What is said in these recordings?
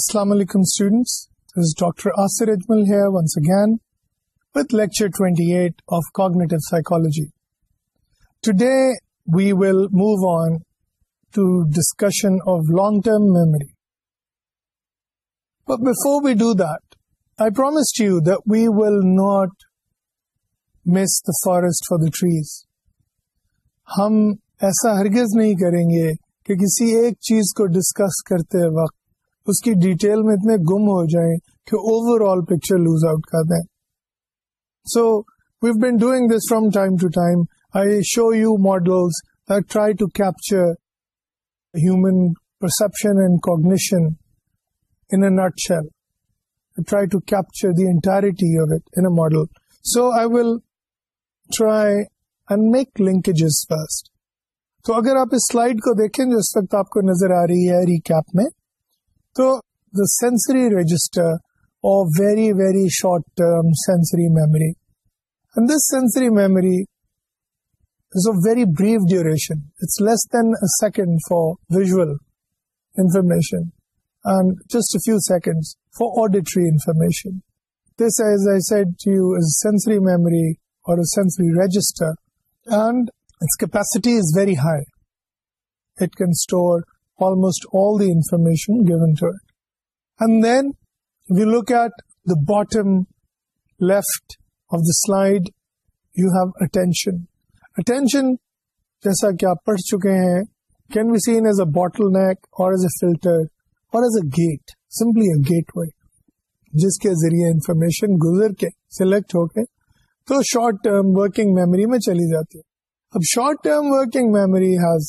السلام علیکم students Asir Ajmal with lecture twenty eight of cognitive psychology today we will move on to discussion of long term memory but before we do that I promise to you this the forest for the trees ہم ایسا ہرگز نہیں کریں گے کہ کسی ایک چیز کو ڈسکس کرتے وقت اس کی ڈیٹیل میں اتنے گم ہو جائیں کہ over all picture lose out کر دیں so we've been doing this from time to time I show you try try to to capture capture human perception and cognition in nutshell the entirety of it in model so I will try and make linkage تو اگر آپ اس slide کو دیکھیں جو اس وقت آپ کو نظر آ رہی ہے میں So the sensory register, or very, very short-term sensory memory. And this sensory memory is of very brief duration. It's less than a second for visual information and just a few seconds for auditory information. This, as I said to you, is sensory memory or a sensory register, and its capacity is very high. It can store almost all the information given to it. And then if you look at the bottom left of the slide, you have attention. Attention, جیسا کہ آپ پڑھ چکے ہیں can be seen as a bottleneck or as a filter or as a gate, simply a gateway. جس کے ذریعے information گزر کے سلیکٹ ہو کے تو شارٹ ٹرم ورکنگ میموری میں چلی جاتی ہے اب short term working memory has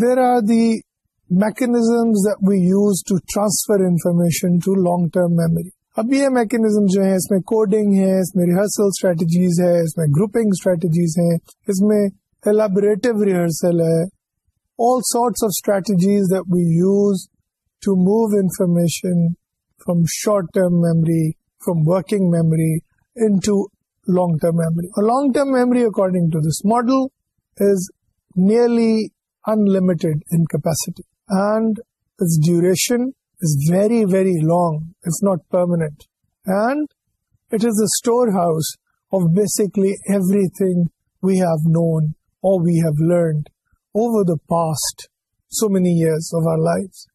where are the mechanisms we use to transfer information to long term memory اب یہ میکنیزم جو ہے اس میں کوڈنگ ہے اس میں ریہرسل اسٹریٹجیز ہے اس میں گروپنگ اسٹریٹجیز ہیں اس میں الابریٹ ریہرسل ہے all sort of strategies we use to move information from short term memory from working memory into long term memory long term memory according to this model is nearly unlimited in capacity. And its duration is very, very long. It's not permanent. And it is a storehouse of basically everything we have known or we have learned over the past so many years of our lives.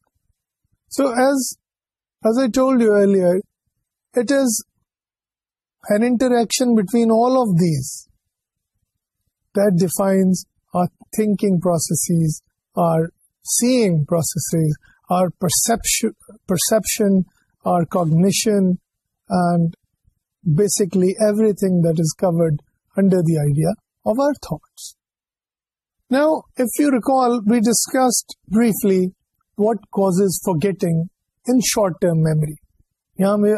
So as I told you earlier, it is an interaction between all of these that defines our thinking processes, our seeing processes, our perception, perception our cognition, and basically everything that is covered under the idea of our thoughts. Now, if you recall, we discussed briefly what causes forgetting in short-term memory.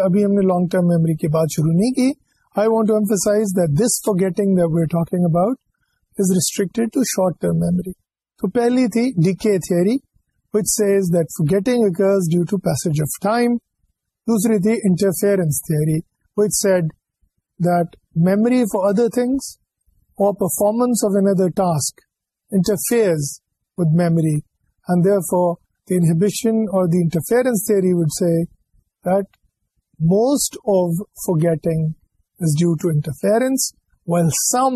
ابھی ہم نے long term memory کی بات شروع نہیں کی I want to emphasize this forgetting that we talking about restricted to short term memory تو پہلی تھی ڈی کے تھیئری ویز دف ٹائم دوسری تھی انٹرفیئر فار ادر تھنگس اور due to interference well some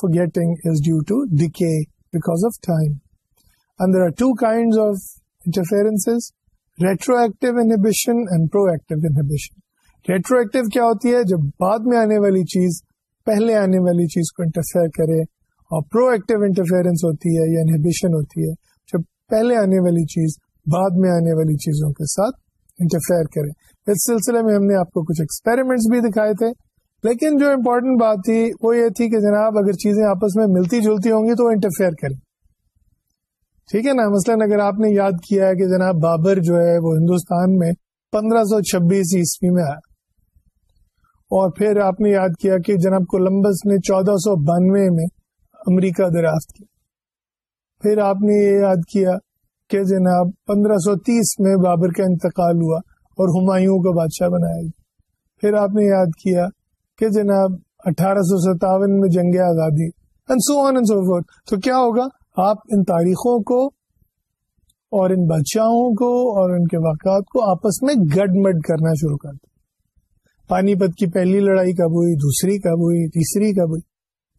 forgetting is due to decay because of time. And there are two kinds of interferences, retroactive inhibition and proactive inhibition. Retroactive کیا ہوتی ہے جب بعد میں آنے والی چیز پہلے آنے والی چیز کو انٹرفیئر کرے اور پرو ایکٹیو انٹرفیئرنس ہوتی ہے یا انہیبیشن ہوتی ہے جب پہلے آنے والی چیز بعد میں آنے والی چیزوں کے ساتھ انٹرفیئر کرے اس سلسلے میں ہم نے آپ کو کچھ ایکسپیریمنٹس بھی دکھائے تھے لیکن جو امپورٹنٹ بات تھی وہ یہ تھی کہ جناب اگر چیزیں آپس میں ملتی جلتی ہوں گی تو وہ انٹرفیئر کریں ٹھیک ہے نا مثلاً اگر آپ نے یاد کیا ہے کہ جناب بابر جو ہے وہ ہندوستان میں پندرہ سو چھبیس عیسوی میں آیا اور پھر آپ نے یاد کیا کہ جناب کولمبس نے چودہ سو بانوے میں امریکہ دریافت کیا پھر آپ نے یہ یاد کیا کہ جناب پندرہ سو تیس میں بابر کا انتقال ہوا اور ہمایوں کا بادشاہ بنایا گیا پھر آپ نے یاد کیا کہ جناب اٹھارہ سو ستاون میں جنگ آزادی تو کیا ہوگا آپ ان تاریخوں کو اور ان بادشاہوں کو اور ان کے واقعات کو آپس میں گڈ مڈ کرنا شروع کر دیں پانی پت کی پہلی لڑائی کب ہوئی دوسری کب ہوئی تیسری کب ہوئی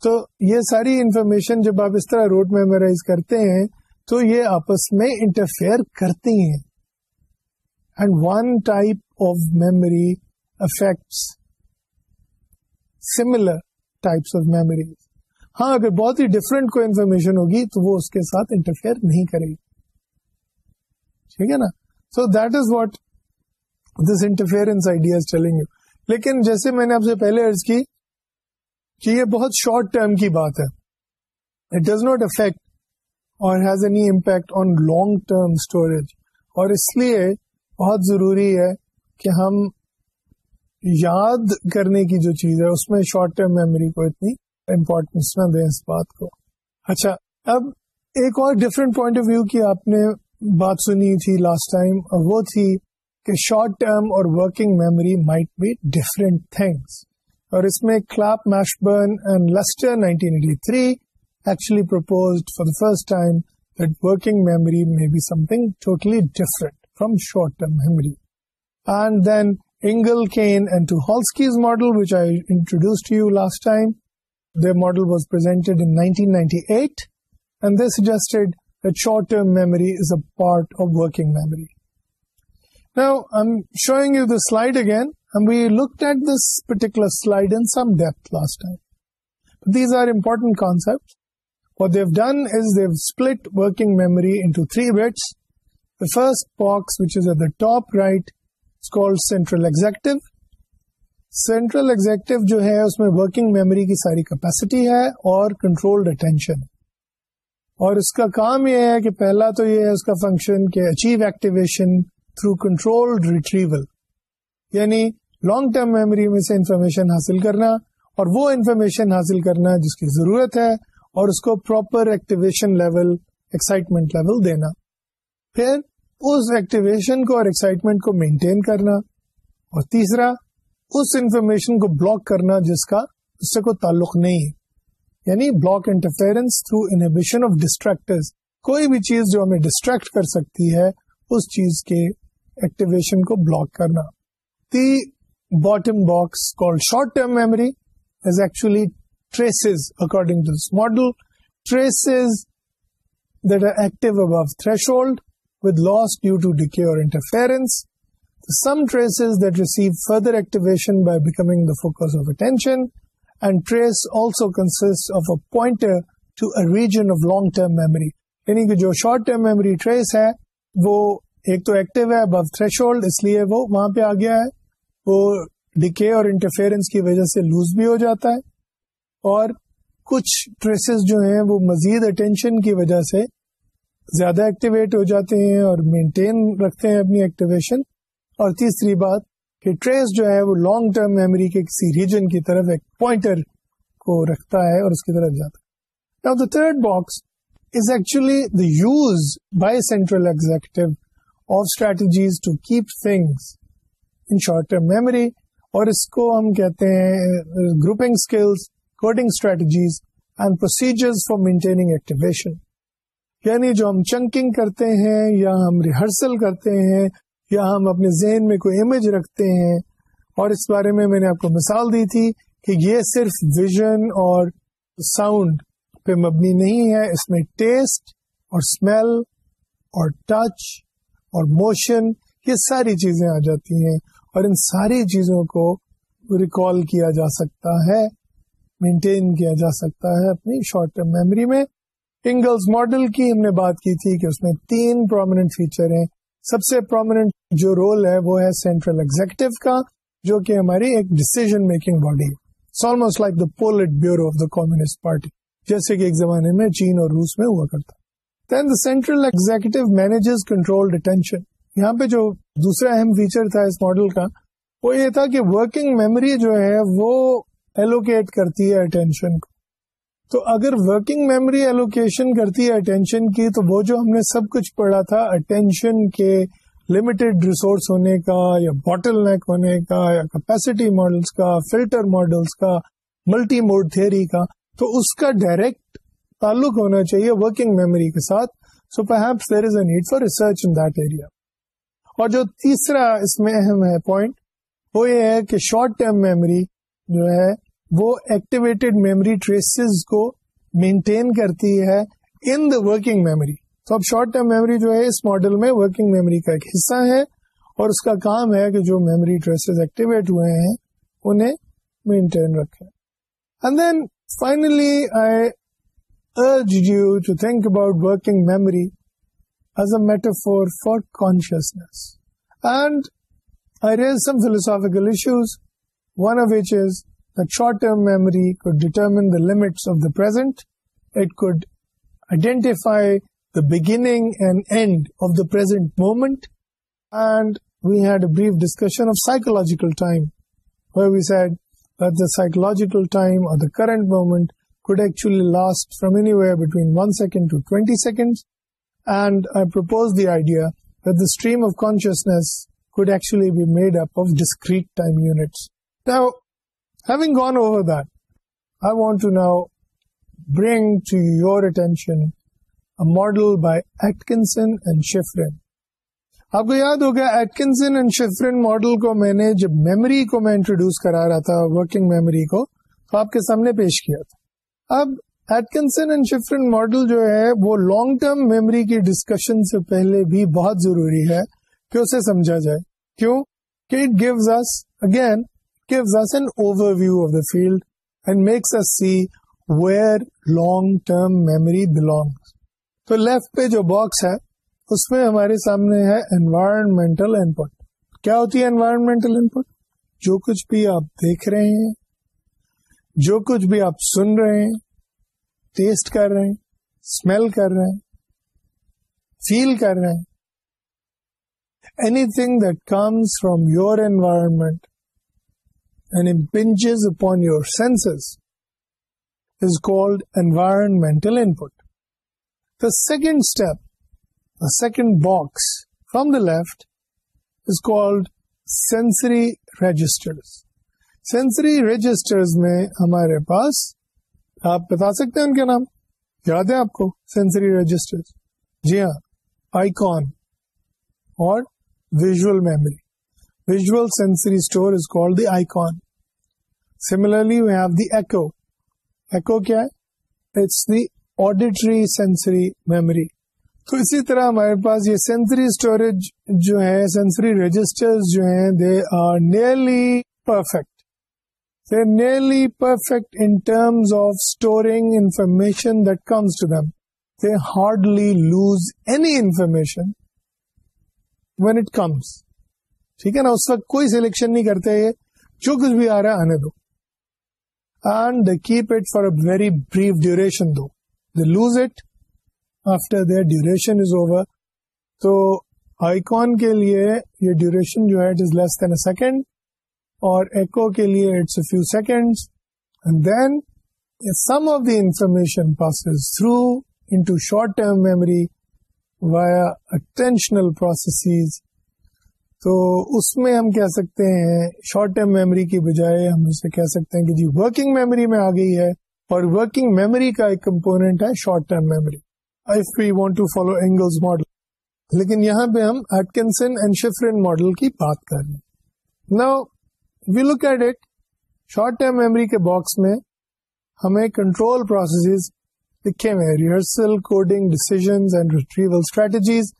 تو یہ ساری انفارمیشن جب آپ اس طرح روڈ میمورائز کرتے ہیں تو یہ آپس میں انٹرفیئر کرتی ہیں and one type of memory affects similar types of memories ہاں اگر بہت ہی ڈفرینٹ کوئی انفارمیشن ہوگی تو وہ اس کے ساتھ انٹرفیئر نہیں کرے گی ٹھیک ہے نا so that is what this interference ideas چلیں گے لیکن جیسے میں نے آپ سے پہلے ارض کی کہ یہ بہت شارٹ ٹرم کی بات ہے اٹ ڈز ناٹ افیکٹ اور has any impact on long term storage اور اس لیے بہت ضروری ہے کہ ہم یاد کرنے کی جو چیز ہے اس میں شارٹ ٹرم میموری کو اتنی امپورٹینس نہ دیں اس بات کو اچھا اب ایک اور ڈفرینٹ پوائنٹ آف ویو کی آپ نے بات سنی تھی لاسٹ ٹائم وہ تھی کہ شارٹ ٹرم اور working memory might be different things اور اس میں Klapp Marshburn and Lester nineteen actually proposed for the first time that working memory may be something totally different from short term memory and then model was this again at this particular these important didn't memory in threes right central executive central executive جو ہے اس میں working memory کی ساری capacity ہے اور control attention اور اس کا کام یہ ہے کہ پہلا تو یہ ہے اس کا فنکشن کہ achieve activation through control retrieval یعنی لانگ ٹرم میموری میں سے انفارمیشن حاصل کرنا اور وہ انفارمیشن حاصل کرنا جس کی ضرورت ہے اور اس کو proper activation level excitement level دینا پھر اس ایکٹیویشن کو اور ایکسائٹمنٹ کو مینٹین کرنا اور تیسرا اس انفارمیشن کو بلاک کرنا جس کا اس سے کوئی تعلق نہیں یعنی block interference through inhibition of distractor کوئی بھی چیز جو ہمیں ڈسٹریکٹ کر سکتی ہے اس چیز کے ایکٹیویشن کو بلاک کرنا the bottom box call short term memory is actually traces according to this model traces that are active above threshold with loss due to to decay or interference. the traces that receive further activation by becoming focus of of of attention and trace also consists a a pointer region long term memory. جو short memory trace ہے وہ ایک تو active ہے وہ ڈکے اور interference کی وجہ سے لوز بھی ہو جاتا ہے اور کچھ ٹریسز جو ہیں وہ مزید اٹینشن کی وجہ سے زیادہ ایکٹیویٹ ہو جاتے ہیں اور مینٹین رکھتے ہیں اپنی ایکٹیویشن اور تیسری بات کہ ٹریس جو ہے وہ لانگ ٹرم میموری کے کسی ریجن کی طرف ایک پوائنٹر کو رکھتا ہے اور اس کی طرف جاتا ہے third box is actually the use by central executive of strategies to keep things in short term memory اور اس کو ہم کہتے ہیں grouping skills coding strategies and procedures for maintaining activation یعنی جو ہم چنکنگ کرتے ہیں یا ہم ریہرسل کرتے ہیں یا ہم اپنے ذہن میں کوئی امیج رکھتے ہیں اور اس بارے میں میں نے آپ کو مثال دی تھی کہ یہ صرف ویژن اور ساؤنڈ پہ مبنی نہیں ہے اس میں ٹیسٹ اور اسمیل اور ٹچ اور موشن یہ ساری چیزیں آ جاتی ہیں اور ان ساری چیزوں کو ریکال کیا جا سکتا ہے مینٹین کیا جا سکتا ہے اپنی شارٹ ٹرم میموری میں ماڈل کی ہم نے بات کی تھی کہ اس میں تین پرومیننٹ فیچر ہیں سب سے پرومیننٹ جو رول ہے وہ ہے سینٹرل ایگزیکٹو کا جو کہ ہماری ایک making body almost like the Politburo of the Communist Party جیسے کہ ایک زمانے میں چین اور روس میں ہوا کرتا then the central executive manages control یہاں پہ جو دوسرا اہم فیچر تھا اس ماڈل کا وہ یہ تھا کہ ورکنگ میموری جو ہے وہ ایلوکیٹ کرتی ہے اٹینشن کو تو اگر ورکنگ میموری ایلوکیشن کرتی ہے اٹینشن کی تو وہ جو ہم نے سب کچھ پڑھا تھا اٹینشن کے لمیٹڈ ریسورس ہونے کا یا باٹل نیک ہونے کا یا کیپیسٹی ماڈلس کا فلٹر ماڈلس کا ملٹی موڈ تھیری کا تو اس کا ڈائریکٹ تعلق ہونا چاہیے ورکنگ میموری کے ساتھ so perhaps there is a need for research in that area اور جو تیسرا اس میں اہم ہے پوائنٹ وہ یہ ہے کہ شارٹ ٹرم میموری جو ہے وہ ایکٹیویٹڈ میموری ٹریسز کو مینٹین کرتی ہے ان دا ورکنگ میموری تو اب شارٹ ٹرم میموری جو ہے اس ماڈل میں ورکنگ میموری کا ایک حصہ ہے اور اس کا کام ہے کہ جو میموری ٹریسز ایکٹیویٹ ہوئے ہیں انہیں مینٹین رکھے and then finally I urge you to think about working memory as a matter for for consciousness and I raise some philosophical issues one of which is short term memory could determine the limit and at could I the band and of the present moment and we had brief ڈسکشنجیکلجیکل current moment could actually last from any way between one second to twenty second and I per stream of consciousness could actually be made up of discrete model Schifrin. آپ کو یاد ہوگا Atkinson and model کو میں نے جب memory کو میں انٹروڈیوس کرا رہا تھا ورکنگ میموری کو تو آپ کے سامنے پیش کیا تھا اب ایٹکنسن اینڈ شیفرن ماڈل جو ہے وہ لانگ ٹرم میموری کی ڈسکشن سے پہلے بھی بہت ضروری ہے کہ اسے سمجھا جائے کیوں کہ it gives us again gives us an overview of the field and makes us see where long-term memory belongs. تو لیفٹ پہ جو باکس ہے اس میں ہمارے سامنے ہے انوائرمنٹل ان پٹ کیا ہوتی ہے انوائرمنٹل ان پٹ جو کچھ بھی آپ دیکھ رہے ہیں جو کچھ بھی آپ سن رہے ہیں ٹیسٹ کر رہے ہیں اسمیل کر رہے ہیں فیل کر رہے ہیں anything that comes from your environment upon your environmental input the second step second box from the left is called sensory register registers میں ہمارے پاس آپ بتا سکتے ہیں ان کے نام یاد ہے آپ کو سینسری رجسٹر جی ہاں آئی کان اور visual memory visual sensory store is called the icon. Similarly, we have the echo. Echo kya hai? It's the auditory sensory memory. تو اسی طرح ہمارے پاس یہ سینسری اسٹوریج جو ہے سینسری رجسٹر جو ہیں they are nearly perfect they are nearly perfect in terms of storing information that comes to them they hardly lose any information when it comes ٹھیک ہے نا اس وقت کوئی سلیکشن نہیں کرتے یہ جو کچھ بھی آ رہا ہے آنے دو and the keep it for very brief duration do the lose it after duration is over تو آئی کے لیے یہ ڈیوریشن جو ہے it is less than a second اور ایکو کے لیے it's a few second and then some of the information passes through in short term memory via attentional processes تو اس میں ہم کہہ سکتے ہیں شارٹ ٹرم میموری کی بجائے ہم اسے کہہ سکتے ہیں کہ جی ورکنگ میموری میں آ گئی ہے اور ورکنگ میموری کا ایک کمپونیٹ ہے short term memory we want to follow Engel's model لیکن یہاں پہ ہم ایٹکنسن اینڈ شفرین ماڈل کی بات کر رہے ہیں نا we look at it short term memory کے باکس میں ہمیں کنٹرول پروسیسز لکھے ہوئے rehearsal coding and retrieval strategies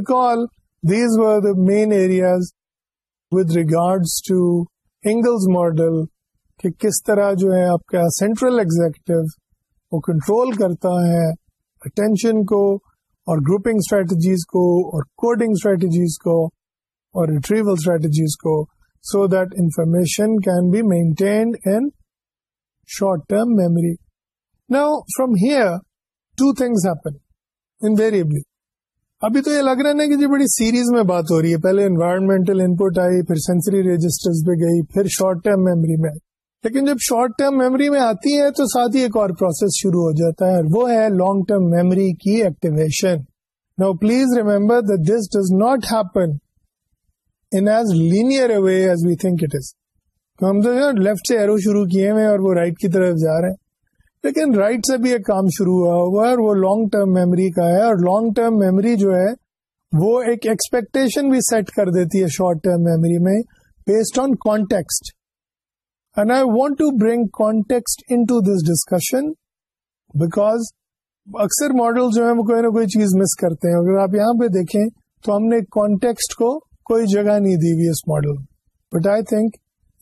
recall these the main areas with regards to Engel's model کہ کس طرح جو ہے آپ کا سینٹرل ایگزیکٹو وہ کنٹرول کرتا ہے اٹینشن کو اور گروپنگ اسٹریٹجیز کو اور کوڈنگ اسٹریٹجیز کو اور ریٹریول اسٹریٹجیز کو so that information can be maintained in short term memory نا from here to things happen invariably ابھی تو یہ لگ رہا ہے نا بڑی سیریز میں بات ہو رہی ہے پہلے انوائرمنٹل انپوٹ آئی پھر سینسری رجسٹر گئی پھر شارٹ ٹرم میموری میں لیکن جب شارٹ ٹرم میموری میں آتی ہے تو ساتھ ہی ایک اور پروسیس شروع ہو جاتا ہے وہ ہے لانگ ٹرم میموری کی ایکٹیویشن نا please remember this does not happen in as linear a way as we think it is تو ہم تو لیفٹ سے ایرو شروع کیے ہوئے اور وہ رائٹ کی طرف جا رہے ہیں لیکن رائٹ سے بھی ایک کام شروع ہوا ہوا ہے اور وہ لانگ ٹرم میموری کا ہے اور لانگ ٹرم میموری جو ہے وہ ایکسپیکٹیشن بھی سیٹ کر دیتی ہے شارٹ ٹرم میموری میں based on context and I want to bring context in to this discussion because اکثر ماڈل جو ہے وہ کوئی نہ کوئی چیز مس کرتے ہیں اگر آپ یہاں پہ دیکھیں تو ہم نے کانٹیکسٹ کو کوئی جگہ نہیں دی ہوئی اس model but I think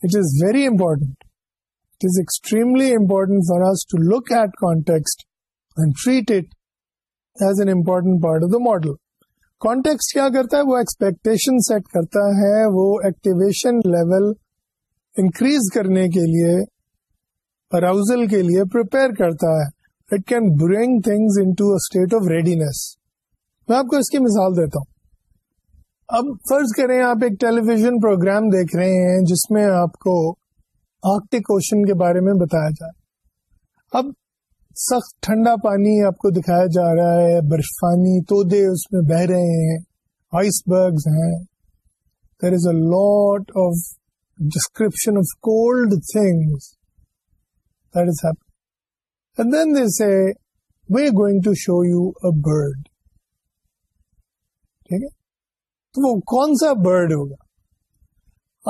it is very important it it is extremely important important for us to look at context and treat as an part of the model. ماڈلٹیشن سیٹ کرتا ہے وہ ایکٹیویشن لیول انکریز کرنے کے لیے arousal کے لیے کرتا ہے it can doing things in to it of ready میں آپ کو اس کی مثال دیتا ہوں اب فرض کریں آپ ایک ٹیلی ویژن پروگرام دیکھ رہے ہیں جس میں آپ کو اوشن کے بارے میں بتایا جا ہے اب سخت ٹھنڈا پانی آپ کو دکھایا جا رہا ہے برفانی تودے اس میں بہ رہے ہیں آئس برگز ہیں there is a lot of description of cold things that is and then this a why going to show you a bird ٹھیک ہے تو وہ کون سا برڈ ہوگا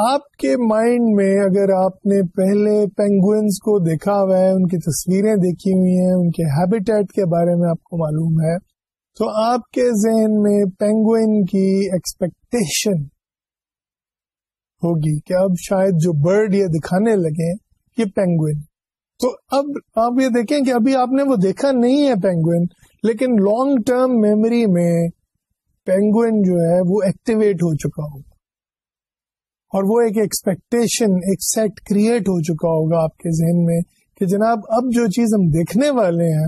آپ کے مائنڈ میں اگر آپ نے پہلے پینگوئنس کو دیکھا ہوا ہے ان کی تصویریں دیکھی ہوئی ہیں ان کے ہیبیٹیٹ کے بارے میں آپ کو معلوم ہے تو آپ کے ذہن میں پینگوئن کی ایکسپیکٹیشن ہوگی کہ اب شاید جو برڈ یہ دکھانے لگے یہ پینگوئن تو اب آپ یہ دیکھیں کہ ابھی آپ نے وہ دیکھا نہیں ہے پینگوئن لیکن لانگ ٹرم میموری میں پینگوئن جو ہے وہ ایکٹیویٹ ہو چکا ہوگا اور وہ ایک ایکسپیکٹیشن ایک سیٹ کریٹ ہو چکا ہوگا آپ کے ذہن میں کہ جناب اب جو چیز ہم دیکھنے والے ہیں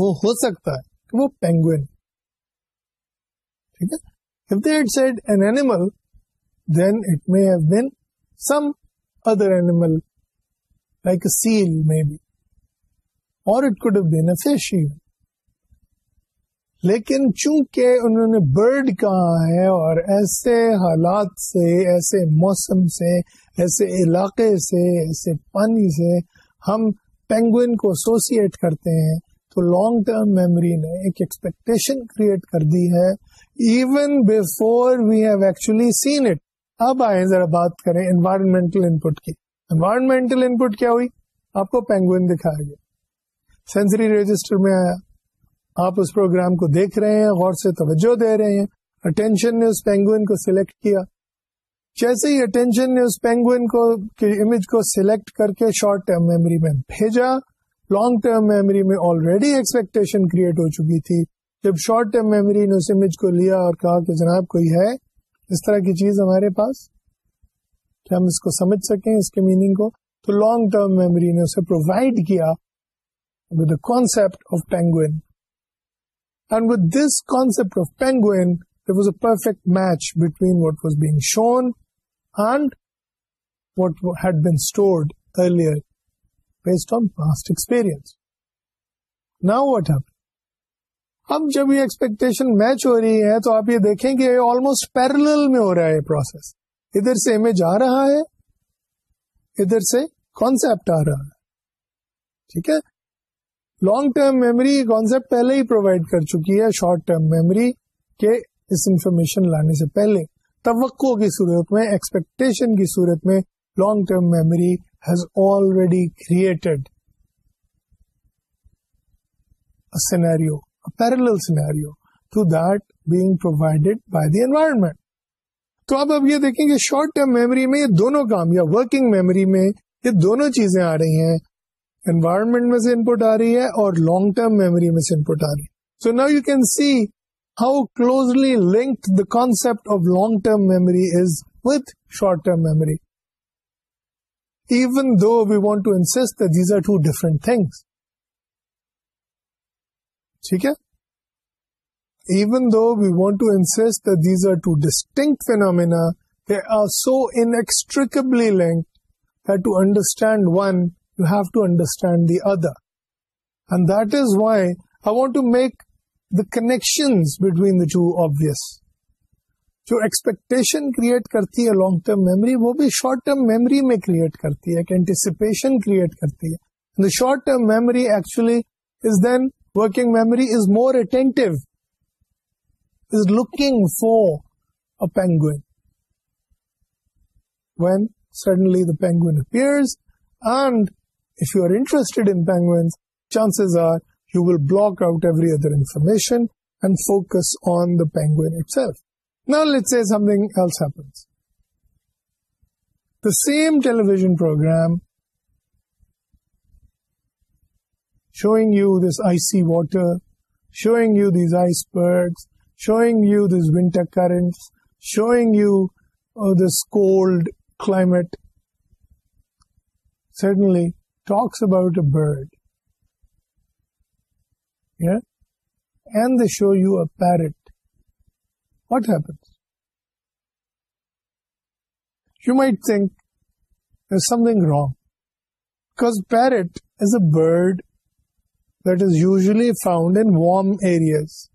وہ ہو سکتا ہے کہ وہ پینگوئن ٹھیک ہے if they an animal then it may have been some other animal like seal may be or it could been a لیکن چونکہ انہوں نے برڈ کہا ہے اور ایسے حالات سے ایسے موسم سے ایسے علاقے سے ایسے پانی سے ہم پینگوئن کو ایسوسیٹ کرتے ہیں تو لانگ ٹرم میموری نے ایک ایکسپیکٹیشن کریٹ کر دی ہے even before we have actually seen it اب آئیں ذرا بات کریں انوائرمنٹل پٹ کی انوائرمنٹل پٹ کیا ہوئی آپ کو پینگوئن دکھایا گیا سینسری رجسٹر میں آیا آپ اس پروگرام کو دیکھ رہے ہیں غور سے توجہ دے رہے ہیں اٹینشن نے اس پینگوئن کو سلیکٹ کیا جیسے ہی اٹینشن نے اس پینگوئن کو امیج کو سلیکٹ کر کے شارٹ ٹرم میموری میں بھیجا لانگ ٹرم میموری میں آلریڈی ایکسپیکٹیشن کریٹ ہو چکی تھی جب شارٹ ٹرم میموری نے اس امیج کو لیا اور کہا کہ جناب کوئی ہے اس طرح کی چیز ہمارے پاس کیا ہم اس کو سمجھ سکیں اس کے میننگ کو تو لانگ ٹرم میموری نے اسے پرووائڈ کیا with concept of penguin perfect match between being was and shown and been had been stored based on experience. Now now happened? اب جب یہ ایکسپیکٹن میچ ہو رہی ہے تو آپ یہ دیکھیں گے آلموسٹ پیرل میں ہو رہا ہے یہ پروسیس ادھر سے امیج آ رہا ہے ادھر سے کانسپٹ آ رہا ہے ٹھیک ہے لانگ ٹرم میموری یہ پہلے ہی پرووائڈ کر چکی ہے شارٹ ٹرم میموری کے اس انفارمیشن لانے سے پہلے توقع کی صورت میں ایکسپیکٹیشن کی صورت میں long term memory has already created scenario parallel scenario to that being provided by the environment تو آپ اب یہ دیکھیں کہ شارٹ ٹرم میموری میں یہ دونوں کام یا ورکنگ میموری میں یہ دونوں چیزیں آ رہی ہیں انوائرمنٹ میں سے انپٹ آ رہی ہے اور لانگ ٹرم میموری میں سے انپٹ آ رہی ہے so now you can see how closely linked the concept of long term memory is with short term memory even though we want to insist these are two different things ٹھیک ہے even though we want to insist these are two distinct phenomena they are so inextricably link to understand one you have to understand the other. And that is why I want to make the connections between the two obvious. جو expectation create کرتی ہے long term memory وہ بھی short term memory میں create کرتی ہے ایک anticipation create کرتی ہے short term memory actually is then working memory is more attentive is looking for a penguin when suddenly the penguin appears and penguins chances are you will بلاکرمیشن the same television programme showing you this icy water showing you these ice birds showing you this winter current showing you this cold climate suddenly talks about a bird, yeah, and they show you a parrot, what happens? You might think there's something wrong, because parrot is a bird that is usually found in warm areas,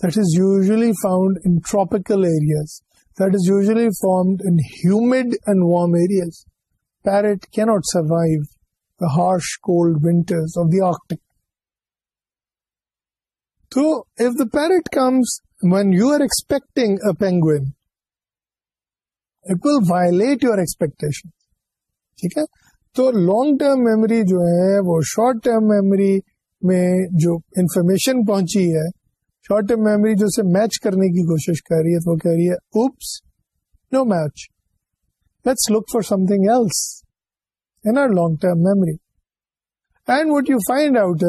that is usually found in tropical areas, that is usually formed in humid and warm areas. Parrot cannot survive the harsh cold winters of the Arctic. So if the parrot comes when you are expecting a penguin, it will violate your expectations. ٹھیک ہے تو long term memory جو ہے وہ short term memory میں جو information پہنچی ہے شارٹ ٹرم میموری جو اسے میچ کرنے کی کوشش کر رہی ہے تو وہ کہہ رہی ہے oops no match let's look for something else long term memory and what you find out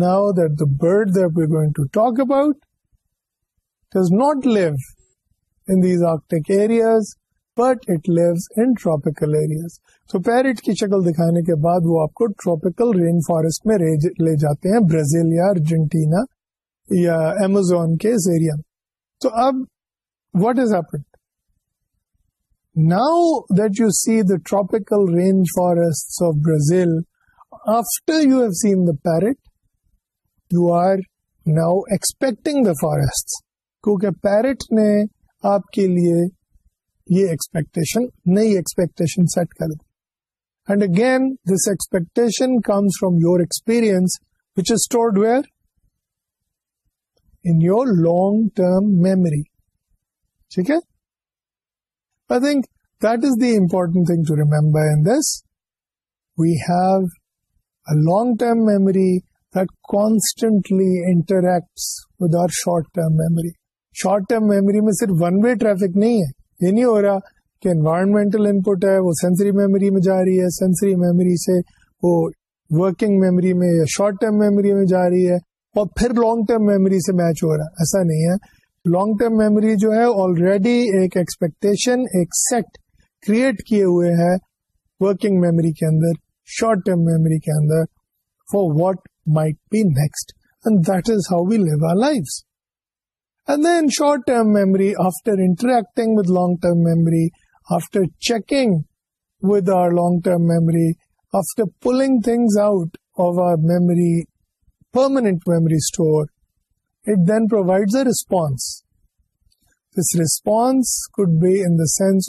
now the bird going but it lives in tropical areas تو پیرٹ کی شکل دکھانے کے بعد وہ آپ کو ٹراپیکل رین فارسٹ میں لے جاتے ہیں برازیل یا ارجنٹینا یا ایمازون کے تو اب what is happen now you see the tropical range forest of Brazil after you have seen the parrot you are now expecting the forest کیونکہ پیرٹ نے آپ کے لیے یہ ایکسپیکٹن نئی ایکسپیکٹیشن سیٹ کر دی and again this expectation comes from your experience which is stored where in your long term memory ٹھیک ہے important remember long term memory constantly interact with our short term memory short term memory میں صرف one way traffic نہیں ہے یہ نہیں ہو رہا کہ انوائرمنٹل ان پٹ ہے وہ سینسری میموری میں جا رہی ہے سینسری میموری سے وہ ورکنگ میموری میں یا شارٹ ٹرم میموری میں جا رہی ہے اور پھر لانگ ٹرم میموری سے میچ ہو رہا ہے ایسا نہیں ہے لانگ ٹرم میموری جو ہے آلریڈی ایک ایکسپیکٹیشن ایک سیٹ کریٹ کیے ہوئے ہے ورکنگ میموری کے اندر شارٹ ٹرم میموری کے اندر for what might be next and that is how we live our life and then short term memory after interacting with long term memory after checking with our long term memory after pulling things out of our memory permanent memory store response this response base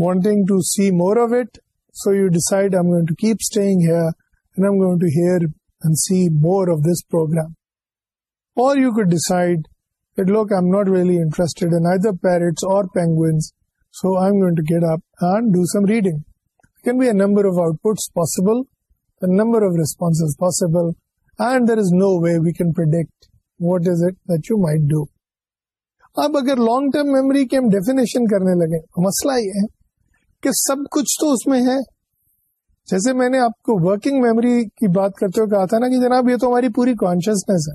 wanting look I not interested parrots or penguins so amount of outputs possible number of response possible long term memory کے ہم definition کرنے لگے مسئلہ یہ ہے کہ سب کچھ تو اس میں ہے جیسے میں نے آپ کو ورکنگ میموری کی بات کرتے ہوئے کہا تھا نا کہ جناب یہ تو ہماری پوری کانشیسنیس ہے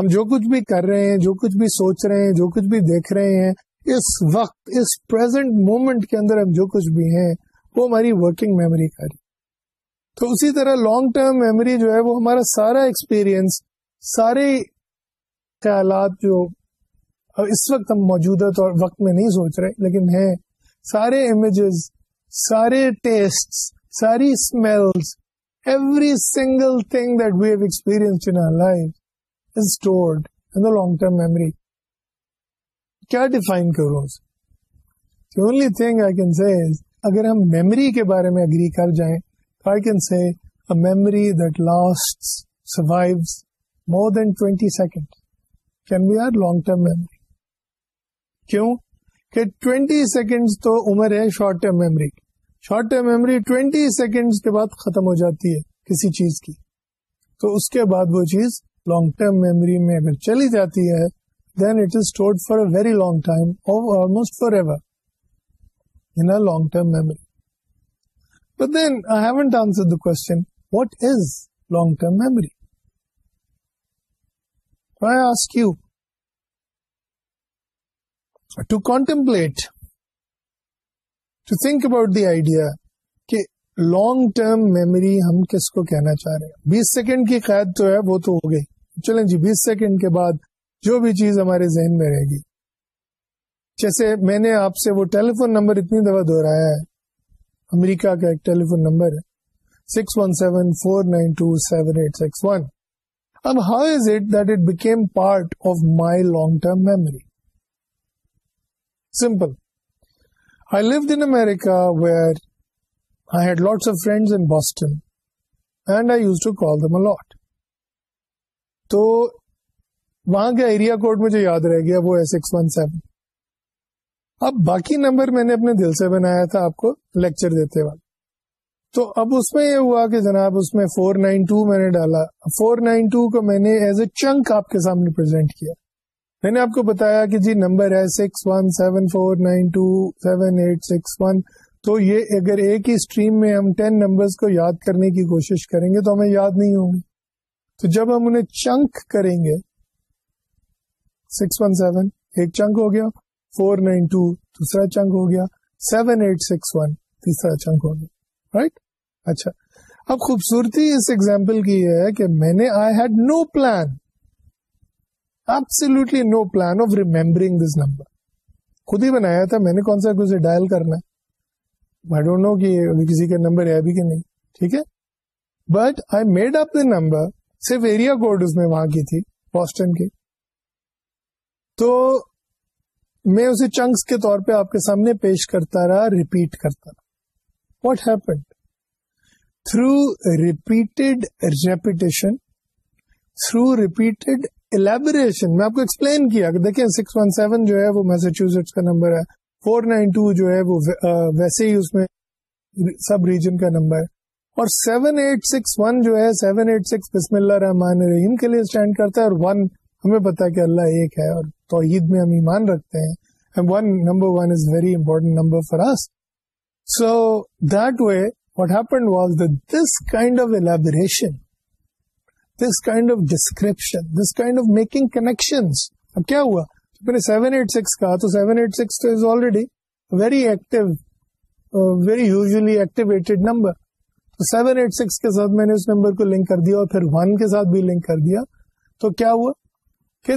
ہم جو کچھ بھی کر رہے ہیں جو کچھ بھی سوچ رہے ہیں جو کچھ بھی دیکھ رہے ہیں اس وقت اس پرزینٹ مومنٹ کے اندر ہم جو کچھ بھی ہیں وہ ہماری ورکنگ میموری کر رہی تو اسی طرح لانگ ٹرم میموری جو ہے وہ ہمارا سارا ایکسپیرئنس سارے خیالات جو اس وقت ہم موجودہ طور وقت میں نہیں سوچ رہے لیکن ہے سارے امیجز سارے ٹیسٹ ساری smells every single thing that we have experience in life is stored in long term memory کیا ڈیفائن کرو سی اگر ہم میموری کے بارے میں اگری کر جائیں memory that lasts survives more than twenty second can be term memory کیوں کہ ٹوینٹی سیکنڈ تو عمر شارٹ ٹرم میموری کی short term memory twenty second کے بعد ختم ہو جاتی ہے کسی چیز کی تو اس کے بعد وہ چیز لانگ ٹرم میموری میں اگر چلی جاتی ہے then it is stored for a long time اور almost forever in long term memory But then I haven't answered the question, what is long-term memory? So I ask you to contemplate, to think about the idea کہ long term memory ہم کس کو کہنا چاہ رہے ہیں بیس second کی قید تو ہے وہ تو ہو گئی چلیں جی بیس سیکنڈ کے بعد جو بھی چیز ہمارے ذہن میں رہے گی جیسے میں نے آپ سے وہ ٹیلی فون نمبر اتنی دفعہ دہرایا ہے امریکہ کا ایک ٹیلی فون نمبر ہے six one seven four nine two seven eight six one اب how is it that it became part of my long term memory simple I love America where I had lots of friends in Boston and I use to call them a lot تو وہاں کا area code مجھے یاد رہ گیا وہ ہے six one seven اب باقی نمبر میں نے اپنے دل سے بنایا تھا آپ کو لیکچر دیتے وقت تو اب اس میں یہ ہوا کہ جناب اس میں 492 میں نے ڈالا 492 کو میں نے ایز اے چنک آپ کے سامنے پرزینٹ کیا میں نے آپ کو بتایا کہ جی نمبر ہے 6174927861 تو یہ اگر ایک ہی اسٹریم میں ہم 10 نمبرز کو یاد کرنے کی کوشش کریں گے تو ہمیں یاد نہیں ہوں گے تو جب ہم انہیں چنک کریں گے 617 ایک چنک ہو گیا فور نائن ٹو دوسرا چنک ہو گیا سیون ایٹ سکس ون تیسرا چنک ہو گیا رائٹ right? اچھا اب خوبصورتی اس ایگزامپل کی ہے کہ میں نے آئی ہیڈ نو پلان اب no plan of remembering this number خود ہی بنایا تھا میں نے کون سا کسی ڈائل کرنا ہے کہ کسی کا نمبر ہے بھی کہ نہیں ٹھیک ہے but I made up the number صرف ایریا کوڈ اس میں وہاں کی تھی بوسٹن کی تو میں اسے چنکس کے طور پہ آپ کے سامنے پیش کرتا رہا ریپیٹ کرتا رہا what happened through repeated repetition through repeated elaboration میں آپ کو ایکسپلین کیا کہ دیکھیں سکس ون سیون جو ہے وہ میسچیوسٹ کا نمبر ہے فور نائن ٹو جو ہے وہ ویسے ہی اس میں سب ریجن کا نمبر ہے اور سیون ایٹ سکس ون جو ہے سیون ایٹ سکس بسم اللہ الرحمن الرحیم کے لیے اسٹینڈ کرتا ہے اور ون ہمیں پتا کہ اللہ ایک ہے اور توحید میں ہم ایمان رکھتے ہیں نے seven eight six number eight six کے ساتھ میں نے اس نمبر کو لنک کر دیا اور لنک کر دیا تو کیا ہوا کہ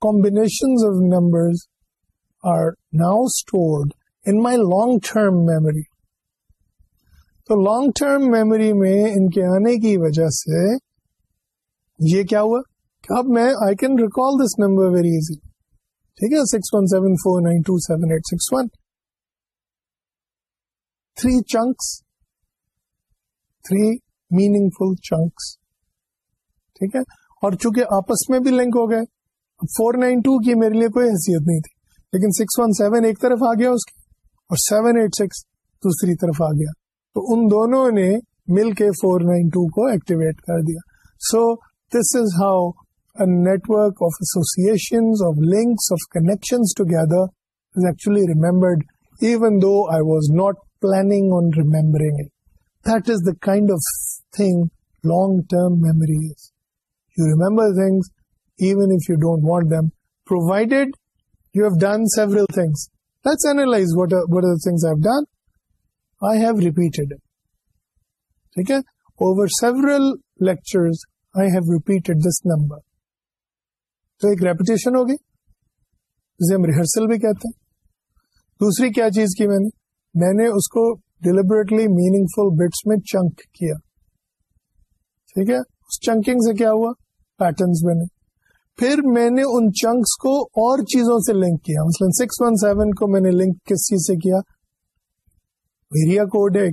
combinations of numbers are now stored in my long-term memory. تو لانگ ٹرم میموری میں ان کے آنے کی وجہ سے یہ کیا ہوا کہ اب میں I can recall this number very easy ٹھیک ہے six one seven four nine two seven eight six one three chunks three meaningful chunks ٹھیک ہے اور چونکہ آپس میں بھی لنک ہو گئے فور نائن ٹو کی میرے لیے کوئی حیثیت نہیں تھی لیکن سکس ون سیون ایک طرف آ گیا اس کی اور سیون ایٹ سکس دوسری طرف آ گیا تو ان دونوں نے مل کے فور نائن ٹو کو ایکٹیویٹ کر دیا so this is how network of association of of links connection together is actually remembered even though I was not planning on remembering it is the kind of thing long term memories you remember things even repetition ہوگی جسے ہم rehearsal بھی کہتے ہیں دوسری کیا چیز کی میں نے میں نے اس کو ڈلیبریٹلی میننگ فل بٹس میں چنک کیا ٹھیک ہے اس چنکنگ سے کیا ہوا پیٹرنس میں نے پھر میں نے ان چنکس کو اور چیزوں سے لنک کیا مثلا سکس ون سیون کو میں نے لنک کس چیز سے کیا ایریا کوڈ ہے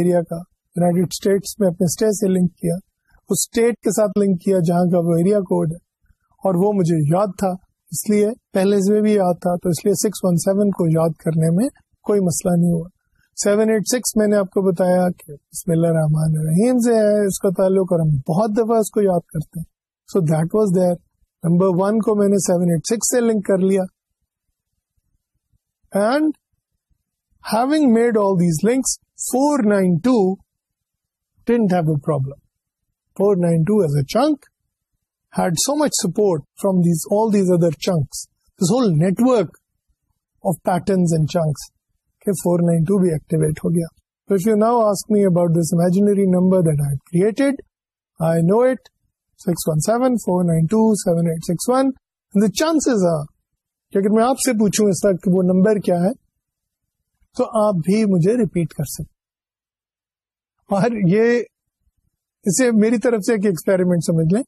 ایریا کا یوناٹیڈ اسٹیٹس میں اپنے سے لنک کیا اس اسٹیٹ کے ساتھ لنک کیا جہاں کا وہ ایریا کوڈ ہے اور وہ مجھے یاد تھا اس لیے پہلے سے بھی یاد تھا تو اس لیے سکس ون سیون کو یاد کرنے میں کوئی مسئلہ نہیں ہوا سیون ایٹ سکس میں نے آپ کو بتایا کہ بسم اللہ الرحمن الرحیم سے ہے اس کا تعلق اور ہم بہت دفعہ اس کو یاد کرتے ہیں so that was there number one کو میں نے سیون ایٹ سکس سے لنک کر لیا and having made all these links four nine nine nine two two two didn't have a a problem four four as chunk had so much support from these these all other chunks chunks this whole network of patterns and کہ بھی activate ہو گیا So if you now ask me about this imaginary number that I I have created, know it six one seven four nine eight six one the میں آپ سے پوچھوں اس کہ وہ نمبر کیا ہے تو آپ بھی مجھے ریپیٹ کر سکتے اور یہ اسے میری طرف سے ایک ایکسپیرمنٹ سمجھ لیں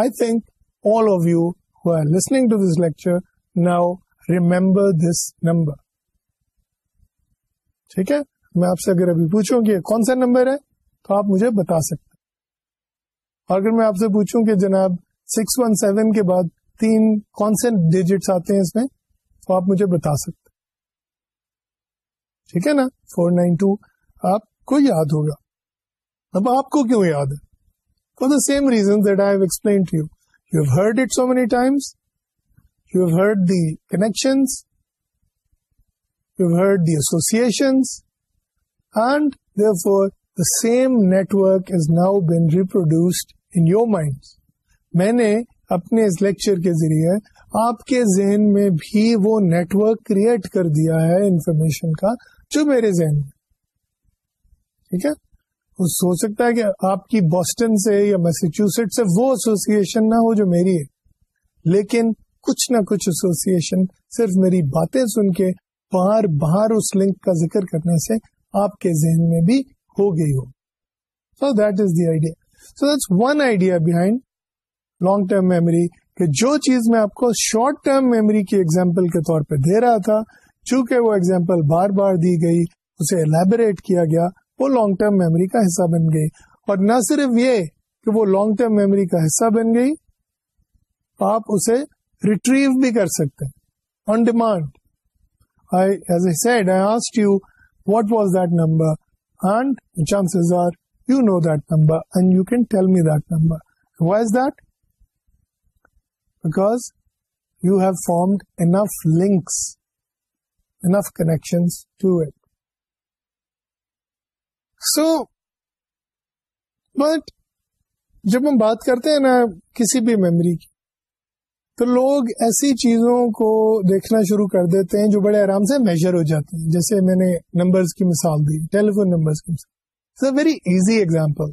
I think all of you who are listening to this lecture now remember this number ٹھیک ہے میں آپ سے اگر ابھی پوچھوں کہ کون سا نمبر ہے تو آپ مجھے بتا سکتے اگر میں آپ سے پوچھوں کہ جناب سکس ون سیون کے بعد تین کون سے ڈیجٹس آتے ہیں اس میں تو آپ مجھے بتا سکتے ٹھیک ہے نا فور نائن ٹو آپ کو یاد ہوگا اب آپ کو کیوں یاد ہے for the same reason that I explain to you you have heard it so many times you have heard the connection therefore the same network is now been reproduced in your mind میں نے اپنے اس lecture کے ذریعے آپ کے ذہن میں بھی وہ نیٹورک کریٹ کر دیا ہے انفارمیشن کا جو میرے ذہن میں ٹھیک ہے وہ سو سکتا ہے کہ آپ کی بوسٹن سے یا میسیچیوسٹ سے وہ ایسوسیشن نہ ہو جو میری ہے لیکن کچھ نہ کچھ ایسوسیشن صرف میری باتیں سن کے باہر باہر اس لنک کا ذکر کرنے سے آپ کے ذہن میں بھی ہو گئی ہو so that is the idea so one idea behind long term memory کہ جو چیز میں آپ کو شارٹ ٹرم میموری کی ایگزامپل کے طور پہ دے رہا تھا چونکہ وہ ایگزامپل بار بار دی گئی اسے کیا گیا وہ لانگ ٹرم میموری کا حصہ بن گئی اور نہ صرف یہ کہ وہ لانگ ٹرم میموری کا حصہ بن گئی آپ اسے ریٹریو بھی کر سکتے ہیں on demand I as I said I asked you what was that number and chances are you know that number and you can tell me that number. Why is that? Because you have formed enough links, enough connections to it. So, but جب ہم بات کرتے ہیں نا کسی بھی memory کی تو لوگ ایسی چیزوں کو دیکھنا شروع کر دیتے ہیں جو بڑے آرام سے میجر ہو جاتے ہیں جیسے میں نے نمبرز کی مثال دی ٹیلیفون نمبرز کی مثال It's a very easy example.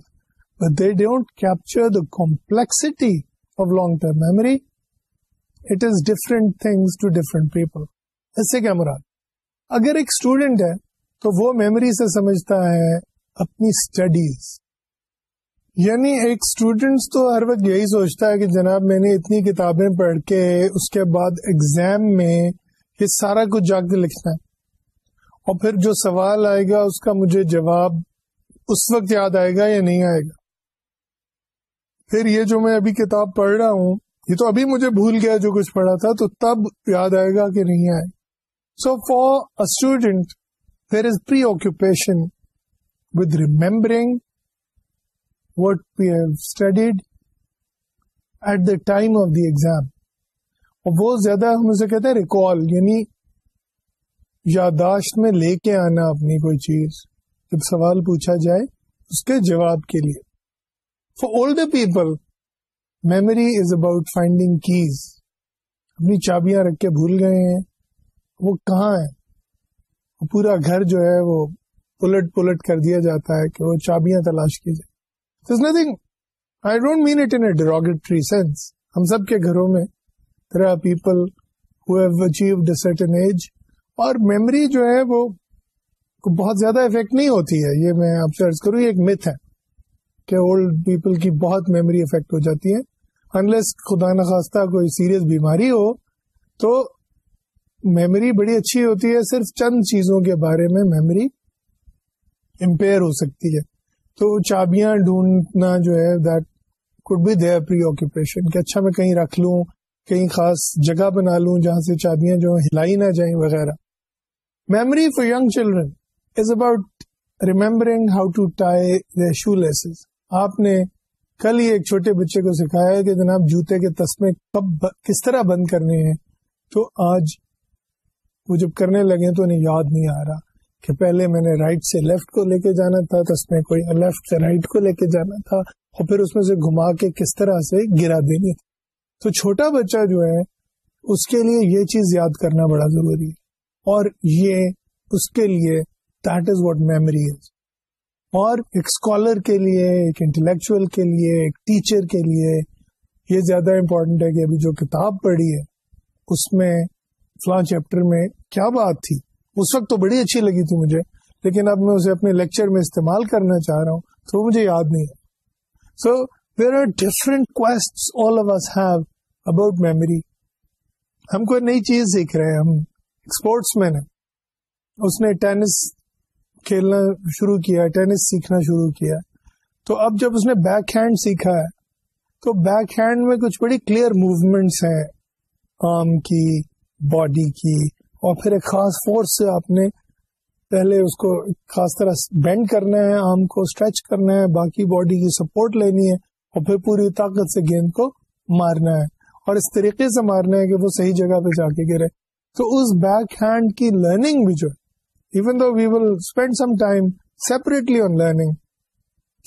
But they don't capture the complexity of long-term memory. It is different things to different people. This is what I'm saying. If a student is, تو وہ memory سے سمجھتا ہے اپنی studies یعنی ایک students تو ہر وقت یہی سوچتا ہے کہ جناب میں نے اتنی کتابیں پڑھ کے اس کے بعد ایگزام میں یہ سارا کچھ جا کے لکھنا ہے اور پھر جو سوال آئے گا اس کا مجھے جواب اس وقت یاد آئے گا یا نہیں آئے گا پھر یہ جو میں ابھی کتاب پڑھ رہا ہوں یہ تو ابھی مجھے بھول گیا جو کچھ پڑھا تھا تو تب یاد آئے گا کہ نہیں آئے so for students there is preoccupation with remembering what we have studied at the time of the exam اور وہ زیادہ ہم اسے کہتے ہیں ریکال یعنی یاداشت میں لے کے آنا اپنی کوئی چیز جب سوال پوچھا جائے اس کے جواب کے لیے for older the people memory is about finding keys اپنی چابیاں رکھ کے بھول گئے ہیں وہ کہاں ہے وہ پلٹ پلٹ کر دیا جاتا ہے کہ وہ چابیاں تلاش کی جائے I don't mean it in derogatory sense ہم سب کے گھروں میں people who have achieved certain age اور میموری جو ہے وہ کو بہت زیادہ افیکٹ نہیں ہوتی ہے یہ میں آپ سے ارج کروں یہ متھ ہے کہ اولڈ پیپل کی بہت میموری افیکٹ ہو جاتی ہے انلیس خدا نخواستہ کوئی سیریس بیماری ہو تو میموری بڑی اچھی ہوتی ہے صرف چند چیزوں کے بارے میں میموری امپیئر ہو سکتی ہے تو چابیاں ڈھونڈنا جو ہے that could be their preoccupation کہ اچھا میں کہیں رکھ لوں کہیں خاص جگہ بنا لوں جہاں سے چابیاں جو ہلائی نہ جائیں وغیرہ میموری فار یگ چلڈرن آپ نے کل ہی ایک چھوٹے بچے کو سکھایا ہے کہ جناب جوتے کے تسمے کب کس طرح بند کرنے ہیں تو آج وہ جب کرنے لگے تو انہیں یاد نہیں آ رہا کہ پہلے میں نے رائٹ سے لیفٹ کو لے کے جانا تھا تسمے یا لیفٹ سے رائٹ کو لے کے جانا تھا اور پھر اس میں سے گھما کے کس طرح سے گرا دینی تھی تو چھوٹا بچہ جو ہے اس کے لیے یہ چیز یاد کرنا بڑا ضروری ہے اور یہ اس کے لیے that is is what memory اور ایک اسکالر کے لیے ایک انٹلیکچوئل کے لیے ایک ٹیچر کے لیے یہ زیادہ امپورٹنٹ ہے کہ ابھی جو کتاب پڑھی ہے اس میں فلاں چیپٹر میں کیا بات تھی اس وقت تو بڑی اچھی لگی تھی مجھے لیکن اب میں اسے اپنے لیکچر میں استعمال کرنا چاہ رہا ہوں تو وہ مجھے یاد نہیں ہے so there are different about memory ہم کوئی نئی چیز سیکھ رہے ہیں ہم اسپورٹس مین ہیں اس نے ٹینس کھیلنا شروع کیا ٹینس سیکھنا شروع کیا تو اب جب اس نے بیک ہینڈ سیکھا ہے تو بیک ہینڈ میں کچھ بڑی کلیئر موومینٹس ہیں آرم کی باڈی کی اور پھر ایک خاص فورس سے آپ نے پہلے اس کو خاص طرح بینڈ کرنا ہے آرم کو اسٹریچ کرنا ہے باقی باڈی کی سپورٹ لینی ہے اور پھر پوری طاقت سے گیند کو مارنا ہے اور اس طریقے سے مارنا ہے کہ وہ صحیح جگہ پہ جا کے گرے تو اس بیک ہینڈ کی لرننگ بھی جو ہے even though we will spend some time separately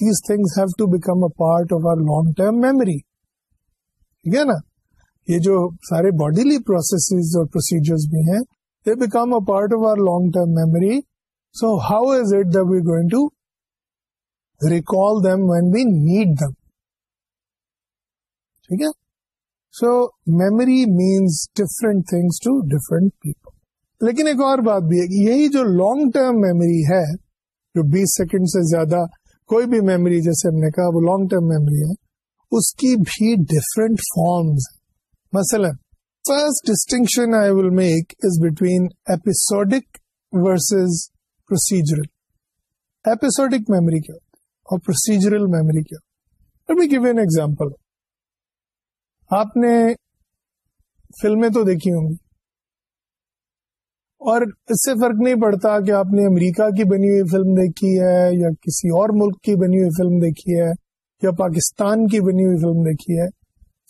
a part of our long term memory ٹھیک ہے نا یہ جو سارے باڈیلی پروسیسز اور پروسیجرز بھی ہیں they become a part of our long term memory so how is it the we going to recall them when we need them ٹھیک ہے so memory means different things to different people لیکن ایک اور بات بھی ہے یہی جو لانگ ٹرم میموری ہے جو بیس سیکنڈ سے زیادہ کوئی بھی میموری جیسے ہم نے کہا وہ لانگ ٹرم میموری ہے اس کی بھی ڈفرینٹ فارمز مثلا first distinction I will make is between episodic versus procedural episodic memory کیا اور پروسیجرل میموری کیا گیو این ایگزامپل آپ نے فلمیں تو دیکھی ہوں گی اور اس سے فرق نہیں پڑتا کہ آپ نے امریکہ کی بنی ہوئی فلم دیکھی ہے یا کسی اور ملک کی بنی ہوئی فلم دیکھی ہے یا پاکستان کی بنی ہوئی فلم دیکھی ہے